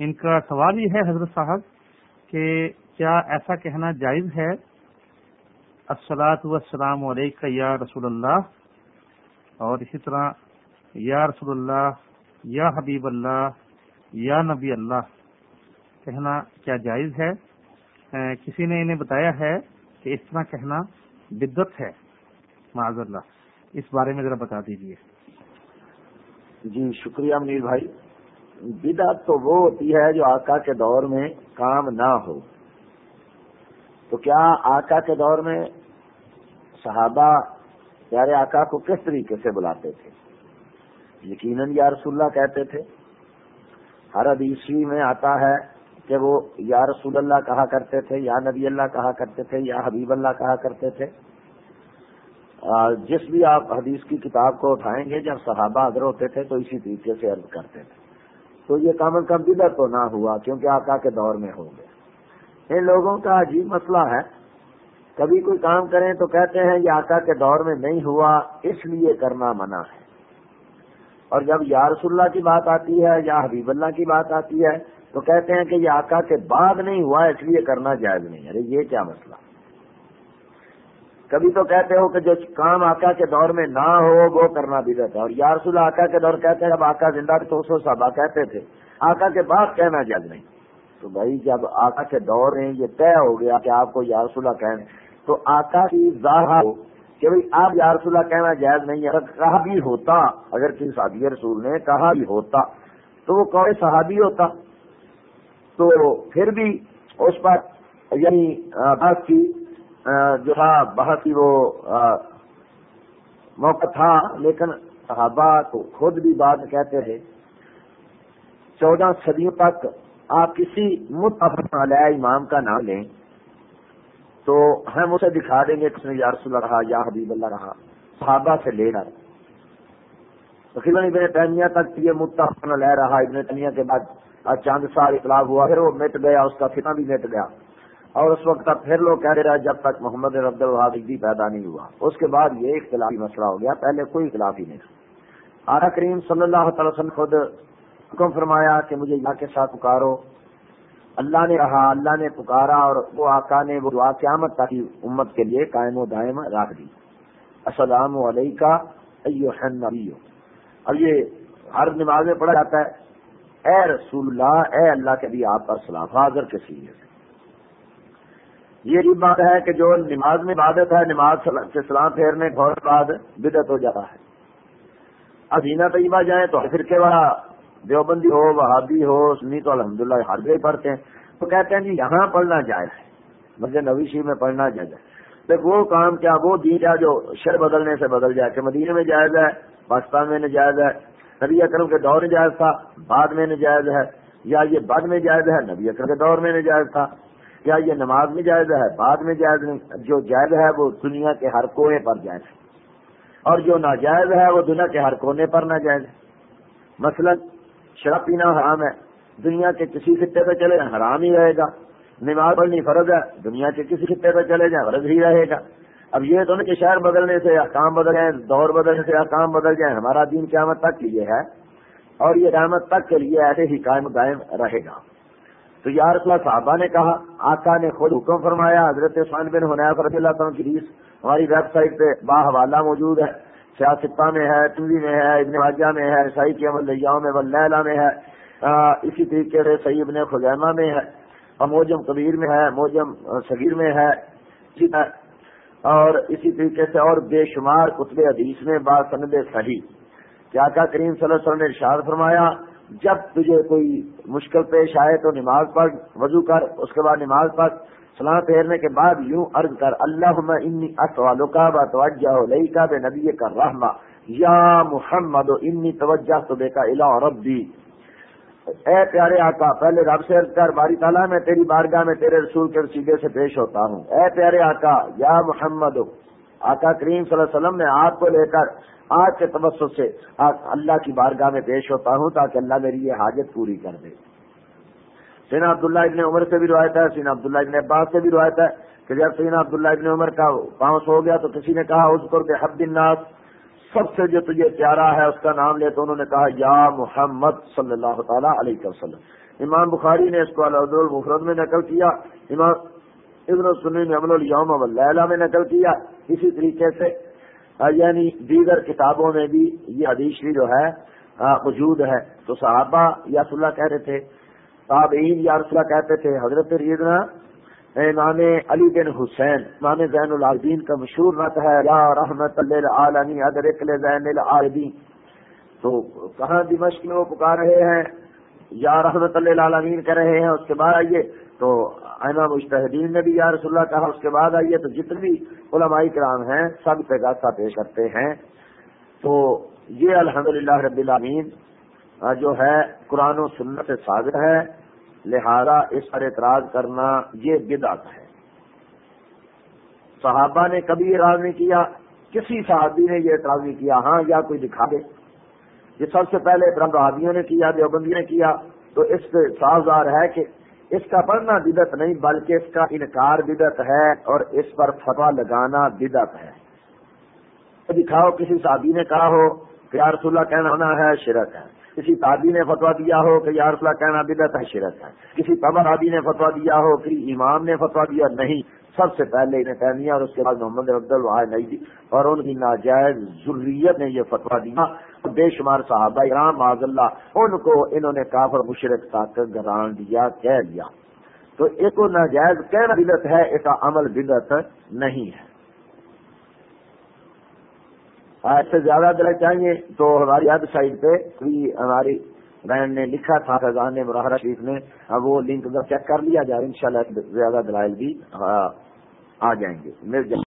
ان کا سوال یہ ہے حضرت صاحب کہ کیا ایسا کہنا جائز ہے؟ السلاۃ والسلام علیکہ یا رسول اللہ اور اسی طرح یا رسول اللہ، یا حبیب اللہ، یا نبی اللہ کہنا کیا جائز ہے؟ کسی نے انہیں بتایا ہے کہ اس طرح کہنا بدت ہے؟ معذ اللہ، اس بارے میں ذرا بتا دیجیے جی شکریہ منیر بھائی۔ بدعت تو وہ ہوتی ہے جو آقا کے دور میں کام نہ ہو۔ تو کیا آقا کے دور میں صحابہ پیارے آقا کو کس طریقے سے بلاتے تھے؟ یقیناً یا رسول اللہ کہتے تھے۔ ہر حدیثی میں آتا ہے کہ وہ یا رسول اللہ کہا کرتے تھے، یا نبی اللہ کہا کرتے تھے، یا حبیب اللہ کہا کرتے تھے۔ جس بھی آپ حدیث کی کتاب کو اٹھائیں گے، جب صحابہ اگر ہوتے تھے تو اسی طریقے سے عرض کرتے تھے۔ تو یہ کام از کم بدر تو نہ ہوا، کیونکہ آقا کے دور میں ہو گیا ان لوگوں کا عجیب مسئلہ ہے۔ کبھی کوئی کام کریں تو کہتے ہیں، یہ آقا کے دور میں نہیں ہوا، اس لیے کرنا منع ہے۔ اور جب یا رسول اللہ کی بات آتی ہے، یا حبیب اللہ کی بات آتی ہے، تو کہتے ہیں کہ یہ آقا کے بعد نہیں ہوا، اس لیے کرنا جائز نہیں ارے، یہ کیا مسئلہ؟ کبھی تو کہتے ہو کہ جو کام آقا کے دور میں نہ ہو وہ کرنا بھی رہتا ہے۔ اور یا رسول آقا کے دور کہتے ہیں، جب آقا زندہ تو سو صحابہ کہتے تھے۔ آقا کے بعد کہنا جائز نہیں۔ تو بھائی، جب آقا کے دور میں یہ طے ہو گیا کہ آپ کو یا رسول اللہ کہیں۔ تو آقا کی ظاہر ہو کہ بھائی، آپ یا رسول اللہ کہنا جائز نہیں اگر کہا بھی ہوتا، اگر کسی صحابی رسول نے کہا بھی ہوتا، تو وہ کوئی صحابی ہوتا؟ تو پھر بھی اس پر یعنی بس کی جو تھا، بہت ہی وہ موقع تھا، لیکن صحابہ کو خود بھی بات کہتے تھے چودہ صدیوں تک آپ کسی متفق علیہ امام کا نام لیں، تو ہم اسے دکھا دیں گے کس نے یا رسول اللہ رہا، یا حبیب اللہ رہا، صحابہ سے لے کر تقریباً ابن تیمیہ تک یہ متفق علیہ رہا، ابن تیمیہ کے بعد چاند سال اطلاع ہوا، پھر وہ مٹ گیا، اس کا فتنہ بھی مٹ گیا۔ اور اس وقت تک پھر لوگ کہہ رہے جب تک محمد ربد الحادی پیدا نہیں ہوا۔ اس کے بعد یہ اختلافی مسئلہ ہو گیا، پہلے کوئی اختلاف ہی نہیں تھا۔ آرا کریم صلی اللہ تعالی وسلم خود حکم فرمایا کہ مجھے یہاں کے ساتھ پکارو۔ اللہ نے کہا، اللہ نے پکارا اور وہ آقا نے وہ دعا قیامت تاکہ امت کے لیے قائم و دائم رکھ دی۔ السلام علیکم اب یہ ہر نماز میں پڑھا جاتا ہے۔ اے رسول اللہ، اے اللہ کے لیے آپ پر سلام، حاضر کے سینے سے یہ بھی بات ہے کہ جو نماز میں عبادت ہے، نماز سے سلام پھیرنے کے بعد بدت ہو جاتا ہے۔ اب ہینا طیبہ جائیں تو فرقے والا دیوبندی ہو، وہابی ہو، سنی تو الحمد للہ ہر گئے پڑھتے ہیں۔ تو کہتے ہیں جی یہاں پڑھنا جائز ہے، مسجد نویشی میں پڑھنا جائز ہے۔ وہ کام کیا، وہ دین کیا جو شر بدلنے سے بدل جائے، کہ مدینے میں جائز ہے، پاکستان میں نجائز ہے، نبی اکرم کے دور میں جائز تھا، بعد میں نجائز ہے، یا یہ بعد میں جائز ہے، نبی اکرم کے دور میں نجائز تھا۔ کیا یہ نماز میں جائز ہے، بعد میں جائز نہیں؟ جو جائز ہے وہ دنیا کے ہر کونے پر جائز ہے۔ اور جو ناجائز ہے وہ دنیا کے ہر کونے پر نہ جائز ہے۔ مثلا، شراب پینا حرام ہے۔ دنیا کے کسی خطے پہ چلے جائیں، حرام ہی رہے گا۔ نماز پڑھنی فرض ہے، دنیا کے کسی خطے پہ چلے جائیں فرض ہی رہے گا۔ اب یہ تو نہیں کہ شہر بدلنے سے کام بدل جائیں دور بدلنے سے کام بدل جائیں ہمارا دین قیامت تک کے لیے ہے۔ اور یہ قیامت تک کے لیے ایسے ہی قائم قائم رہے گا۔ تو یا رسول اللہ صحابہ نے کہا، آقا نے خود حکم فرمایا، حضرت عثمان بن حنیف رضی اللہ تعالیٰ کی ریس ہماری ویب سائٹ پہ با حوالہ موجود ہے۔ سیاستہ میں ہے تنوی میں ہے، ابن واجہ میں ہے، عیسائی کی عمل میں ولیلہ میں ہے۔ اسی طریقے سے صحیح ابن خزیمہ میں ہے۔ اور موجم کبیر میں ہے، موجم صغیر میں ہے۔ جی ہاں۔ اور اسی طریقے سے اور بے شمار کتب حدیث میں با سند صحیح۔ کیا کیا کریم صلی اللہ علیہ وسلم نے ارشاد فرمایا جب تجھے کوئی مشکل پیش آئے تو نماز پڑھ، وضو کر، اس کے بعد نماز پڑھ سلام پھیرنے کے بعد یوں عرض کر اللہ انی اطوالو کا بتوجہ لئی کا بے نبی کا رحمہ یا محمد انی توجہ تو بے کا الا ربی۔ اے پیارے آقا، پہلے رب سے عرض کر، باری تعالیٰ میں، تیری بارگاہ میں، تیرے رسول کے سیدھے سے پیش ہوتا ہوں۔ اے پیارے آقا، یا محمد آقا کریم صلی اللہ علیہ وسلم میں آپ کو لے کر آج کے تبسط سے اللہ کی بارگاہ میں پیش ہوتا ہوں تاکہ اللہ میری یہ حاجت پوری کر دے۔ سینا عبداللہ ابن عمر سے بھی روایت ہے سینا عبداللہ ابن عباس سے بھی روایت ہے کہ جب سینا عبداللہ ابن عمر کا پاؤنس ہو گیا تو کسی نے کہا اس پر حد الناس سب سے جو تجھے پیارا ہے اس کا نام لے تو انہوں نے کہا، یا محمد صلی اللہ تعالی علیہ وسلم امام بخاری نے اس کو المفرد میں نقل کیا، امام ابن سنی نے امن الوم اللہ میں نقل کیا اسی طریقے سے یعنی دیگر کتابوں میں بھی یہ حدیث بھی جو ہے موجود ہے۔ تو صحابہ یا اللہ کہہ رہے تھے، تابعین یا رسول اللہ کہتے تھے، حضرت ریدنا امام علی بن حسین، امام زین العابدین کا مشہور رت ہے، یا رحمت اللہ ادرک زین العابدین تو کہاں دمشق میں وہ پکار رہے ہیں؟ یا رحمت اللہ عالمین کہہ رہے ہیں۔ اس کے بعد آئیے تو اینا مشتحدین نے بھی یا رسول اللہ کہا، اس کے بعد آئیے تو جتنے بھی علماء کرام ہیں، سب پیغاستہ پیش کرتے ہیں۔ تو یہ الحمد للہ رب العالمین جو ہے قرآن و سنت سے ہے، لہذا اس پر اعتراض کرنا یہ بدعت ہے۔ صحابہ نے کبھی اعتراض نہیں کیا، کسی صحابی نے یہ اعتراض نہیں کیا ہاں یا کوئی دکھا دے۔ یہ سب سے پہلے برہم نے کیا دیوبندی نے کیا۔ تو اس سے ظاہر ہے کہ اس کا پڑھنا بدت نہیں، بلکہ اس کا انکار بدت ہے اور اس پر فتوا لگانا بدت ہے۔ دکھاؤ کسی صحابی نے کہا ہو کہ رسول اللہ کہنا ہے، شرک ہے۔ کسی تابی نے فتوا دیا ہو کہ یا رسول اللہ کہنا بدت ہے، شرک ہے۔ کسی تبر آبی نے فتوا دیا ہو کسی امام نے فتوا دیا، نہیں۔ سب سے پہلے انہیں کہہ اور اس کے بعد محمد عبد الواحد نہیں دی اور ان کی ناجائز ضروریت نے یہ فتوا دیا۔ بے شمار صحابہ رام معذ اللہ، ان کو انہوں نے کافر مشرق تک گران دیا، کہہ لیا تو ایک ناجائز کہنا بدت ہے ایک عمل بدت نہیں ہے۔ ہاں، ایسے زیادہ دل چاہیے تو ہماری ویب سائٹ پہ بھی ہماری بہن نے لکھا تھا خزان نے مرحرہ شریف نے، اب وہ لنک چیک کر لیا جائے ان شاء اللہ زیادہ دلائل بھی ہاں، آ جائیں گے۔